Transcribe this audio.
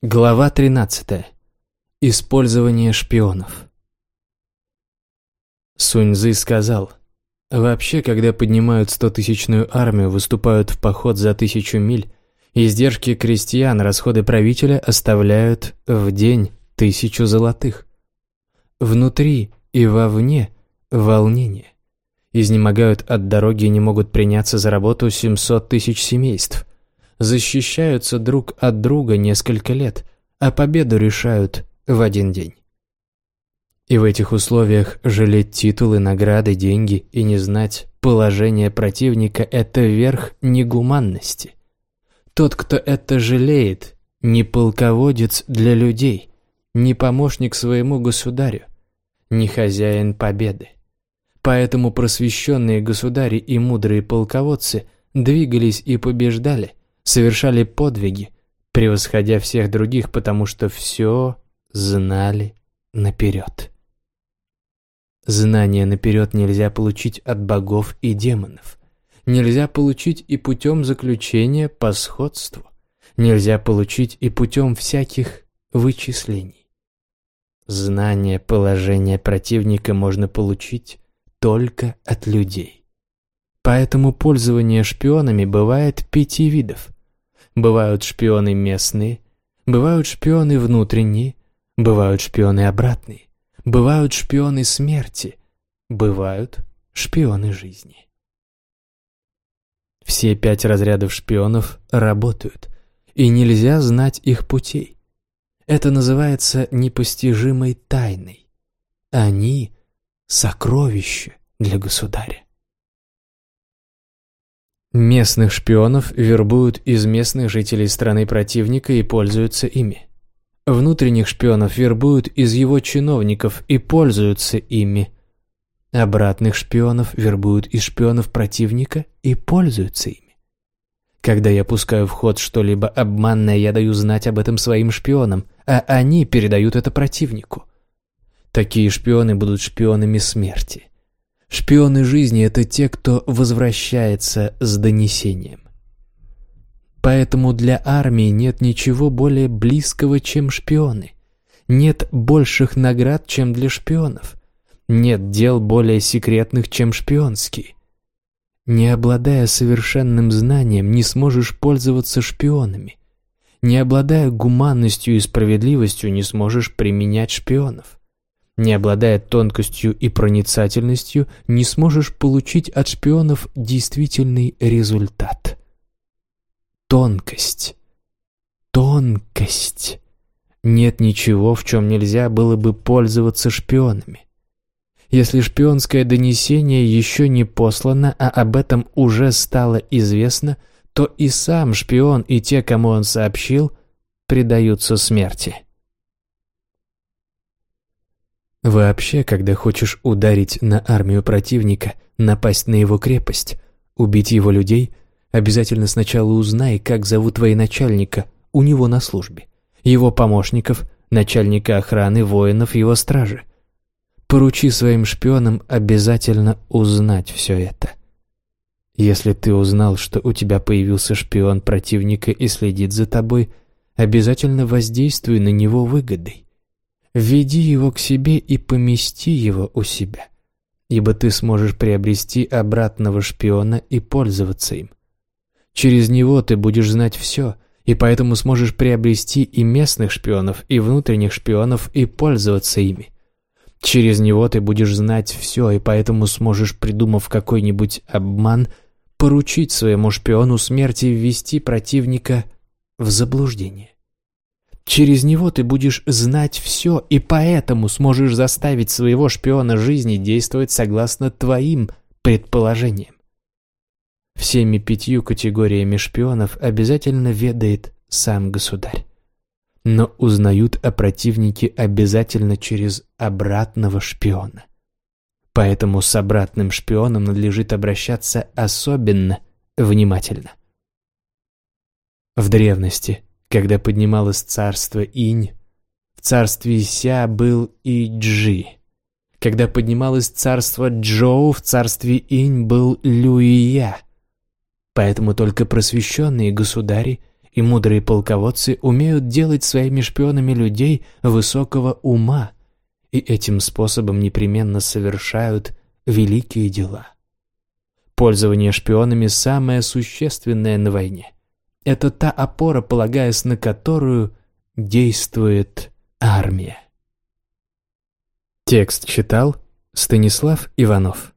Глава 13. Использование шпионов. Суньцзы сказал, «Вообще, когда поднимают стотысячную армию, выступают в поход за тысячу миль, издержки крестьян, расходы правителя оставляют в день тысячу золотых. Внутри и вовне волнение. Изнемогают от дороги и не могут приняться за работу 700 тысяч семейств защищаются друг от друга несколько лет, а победу решают в один день. И в этих условиях жалеть титулы, награды, деньги и не знать положение противника – это верх негуманности. Тот, кто это жалеет, не полководец для людей, не помощник своему государю, не хозяин победы. Поэтому просвещенные государи и мудрые полководцы двигались и побеждали, совершали подвиги, превосходя всех других, потому что все знали наперед. Знания наперед нельзя получить от богов и демонов. Нельзя получить и путем заключения по сходству. Нельзя получить и путем всяких вычислений. Знание положения противника можно получить только от людей. Поэтому пользование шпионами бывает пяти видов. Бывают шпионы местные, бывают шпионы внутренние, бывают шпионы обратные, бывают шпионы смерти, бывают шпионы жизни. Все пять разрядов шпионов работают, и нельзя знать их путей. Это называется непостижимой тайной. Они — сокровища для государя. Местных шпионов вербуют из местных жителей страны противника и пользуются ими. Внутренних шпионов вербуют из его чиновников и пользуются ими. Обратных шпионов вербуют из шпионов противника и пользуются ими. Когда я пускаю в ход что-либо обманное, я даю знать об этом своим шпионам, а они передают это противнику. Такие шпионы будут шпионами смерти. Шпионы жизни – это те, кто возвращается с донесением. Поэтому для армии нет ничего более близкого, чем шпионы. Нет больших наград, чем для шпионов. Нет дел более секретных, чем шпионские. Не обладая совершенным знанием, не сможешь пользоваться шпионами. Не обладая гуманностью и справедливостью, не сможешь применять шпионов. Не обладая тонкостью и проницательностью, не сможешь получить от шпионов действительный результат. Тонкость. Тонкость. Нет ничего, в чем нельзя было бы пользоваться шпионами. Если шпионское донесение еще не послано, а об этом уже стало известно, то и сам шпион, и те, кому он сообщил, предаются смерти. Вообще, когда хочешь ударить на армию противника, напасть на его крепость, убить его людей, обязательно сначала узнай, как зовут военачальника у него на службе, его помощников, начальника охраны, воинов, его стражи. Поручи своим шпионам обязательно узнать все это. Если ты узнал, что у тебя появился шпион противника и следит за тобой, обязательно воздействуй на него выгодой. Введи его к себе и помести его у себя, ибо ты сможешь приобрести обратного шпиона и пользоваться им. Через него ты будешь знать все, и поэтому сможешь приобрести и местных шпионов, и внутренних шпионов, и пользоваться ими. Через него ты будешь знать все, и поэтому сможешь, придумав какой-нибудь обман, поручить своему шпиону смерти ввести противника в заблуждение. Через него ты будешь знать все, и поэтому сможешь заставить своего шпиона жизни действовать согласно твоим предположениям. Всеми пятью категориями шпионов обязательно ведает сам государь. Но узнают о противнике обязательно через обратного шпиона. Поэтому с обратным шпионом надлежит обращаться особенно внимательно. В древности когда поднималось царство Инь, в царстве Ся был и Джи. Когда поднималось царство Джоу, в царстве Инь был Люия. Поэтому только просвещенные государи и мудрые полководцы умеют делать своими шпионами людей высокого ума, и этим способом непременно совершают великие дела. Пользование шпионами самое существенное на войне. Это та опора, полагаясь на которую действует армия. Текст читал Станислав Иванов